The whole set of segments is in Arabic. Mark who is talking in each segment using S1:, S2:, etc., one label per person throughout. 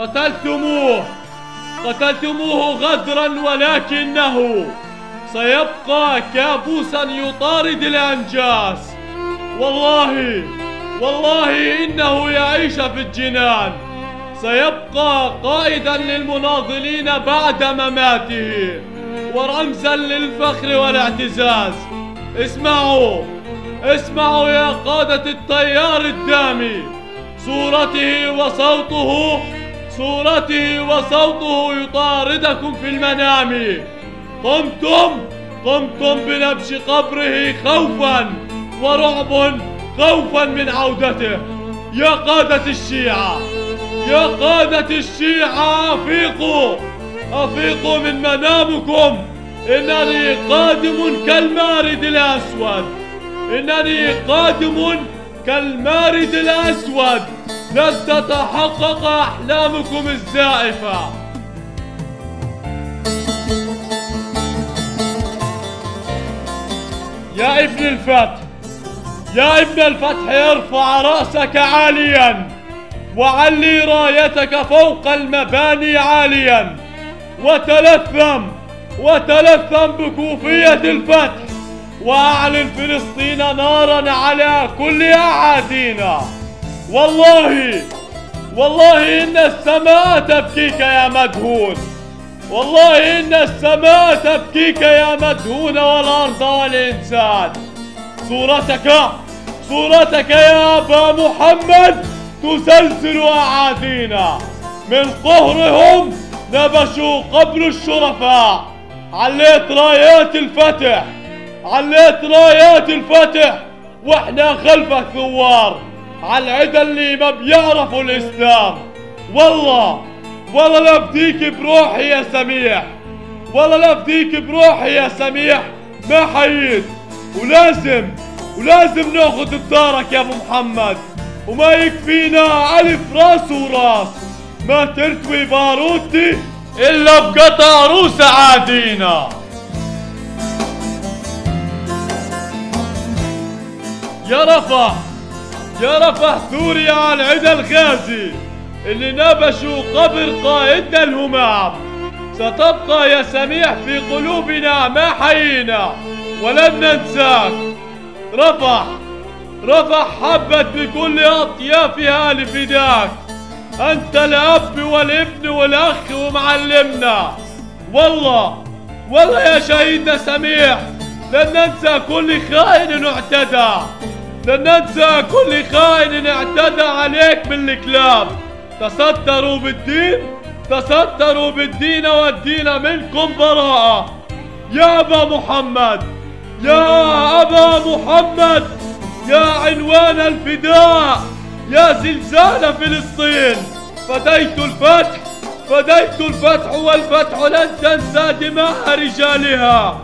S1: قتلتموه. قتلتموه غدرا ولكنه سيبقى كابوسا يطارد الأنجاس. والله والله إنه يعيش في الجنان. سيبقى قائدا للمناضلين بعد مماته. ورمزا للفخر والاعتزاز. اسمعوا اسمعوا يا قادة التيار الدامي. صورته وصوته صورته وصوته يطاردكم في المنام. قمتم قمتم بنبش قبره خوفا ورعب خوفا من عودته. يا قادة الشيعة يا قادة الشيعة أفيقوا أفيقوا من منامكم. إنني قادم كالمارد الأسود. إنني قادم كالمارد الأسود. لن تتحقق أحلامكم الزائفة. يا ابن الفتح يا ابن الفتح ارفع رأسك عاليا وعلي رايتك فوق المباني عاليا. وتلثم وتلثم بكوفية الفتح وأعلن فلسطين نارا على كل أعادينا. والله والله إن السماء تبكيك يا مدهون. والله إن السماء تبكيك يا مدهون والأرض والإنسان. صورتك صورتك يا أبا محمد تسلسل أعادينا من قهرهم نبشوا قبر الشرفاء. عليت رايات الفتح عليت رايات الفتح وإحنا خلفك ثوار. على العدا اللي ما بيعرفوا الإسلام. والله والله لا افديك بروحي يا سميح. والله لا افديك بروحي يا سميح. ما حييت. ولازم ولازم ناخذ بدارك يا أبو محمد. وما يكفينا ألف راس وراس. ما ترتوي باروتي إلا بقطع روس عادينا. يا رفح يا رفح سوريا على العدا الغازي اللي نبشوا قبر قائدنا الهمام. ستبقى يا سميح في قلوبنا ما حيينا ولن ننساك. رفح رفح حبت بكل أطيافها لفداك. أنت الأب والابن والأخ ومعلمنا. والله والله يا شهيدنا سميح لن ننسى كل خائن اعتدى. لن ننسى كل خائن اعتدى عليك من الكلاب تستروا بالدين تستروا بالدين والدين منكم براءة. يا أبا محمد يا أبا محمد يا عنوان الفداء يا زلزال فلسطين. فديت الفتح فديت الفتح والفتح لن تنسى دماء رجالها.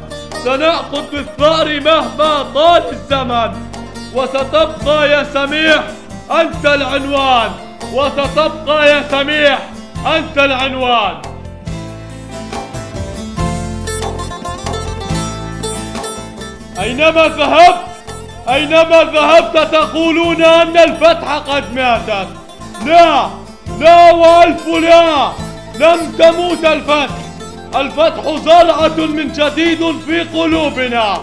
S1: سنأخذ بالثأر مهما طال الزمن. وستبقى يا سميح أنت العنوان. وستبقى يا سميح أنت العنوان. أينما ذهبت أينما ذهبت تقولون أن الفتح قد ماتت لا لا وألف لا. لم تموت الفتح. الفتح زرعة من جديد في قلوبنا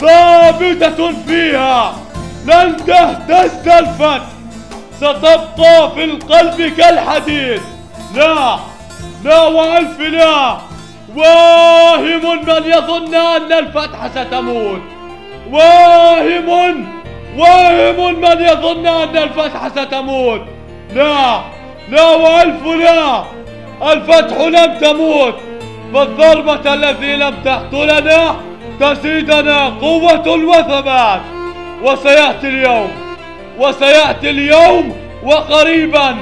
S1: ثابتة فيها. لن تهتز الفتح ستبقى في القلب كالحديد. لا لا وألف لا. واهم من يظن أن الفتح ستموت. واهم واهم من يظن أن الفتح ستموت. لا لا وألف لا. الفتح لم تموت. فالضربة التي لم تقتلنا تزيدنا قوة وثبات. وسيأتي اليوم. وسيأتي اليوم وقريبا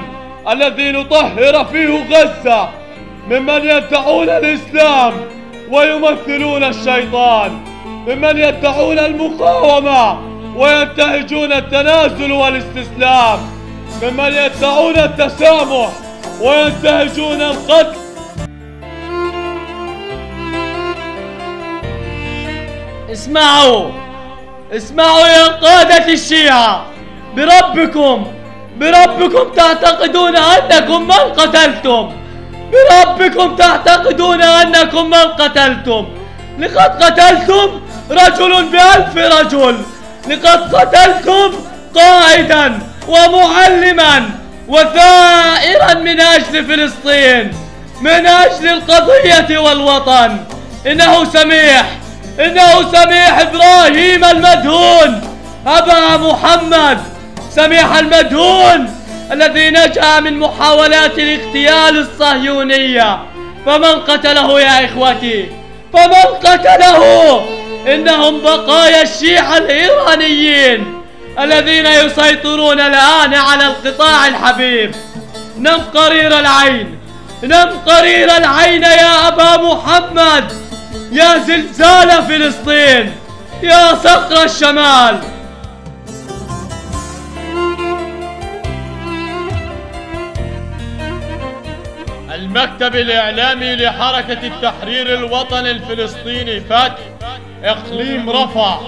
S1: الذي نطهر فيه غزة ممن يدعون الإسلام ويمثلون الشيطان ممن يدعون المقاومة وينتهجون التنازل والاستسلام ممن يدعون التسامح وينتهجون القتل.
S2: اسمعوا. اسمعوا يا قادة الشيعة. بربكم
S1: بربكم تعتقدون أنكم من قتلتم. بربكم تعتقدون أنكم من قتلتم. لقد قتلتم رجل بألف رجل. لقد قتلتم قائدا ومعلما وثائرا من أجل فلسطين من أجل القضية والوطن. إنه سميح إنه سميح إبراهيم المدهون أبا محمد سميح المدهون الذي نجأ من محاولات الاغتيال الصهيونية. فمن قتله يا إخوتي؟ فمن قتله؟ إنهم بقايا الشيعة الإيرانيين الذين يسيطرون الآن على القطاع الحبيب. نم قرير العين نم قرير العين يا أبا محمد. يا زلزال فلسطين يا صقر الشمال. المكتب الإعلامي لحركة التحرير الوطني الفلسطيني فتح إقليم رفح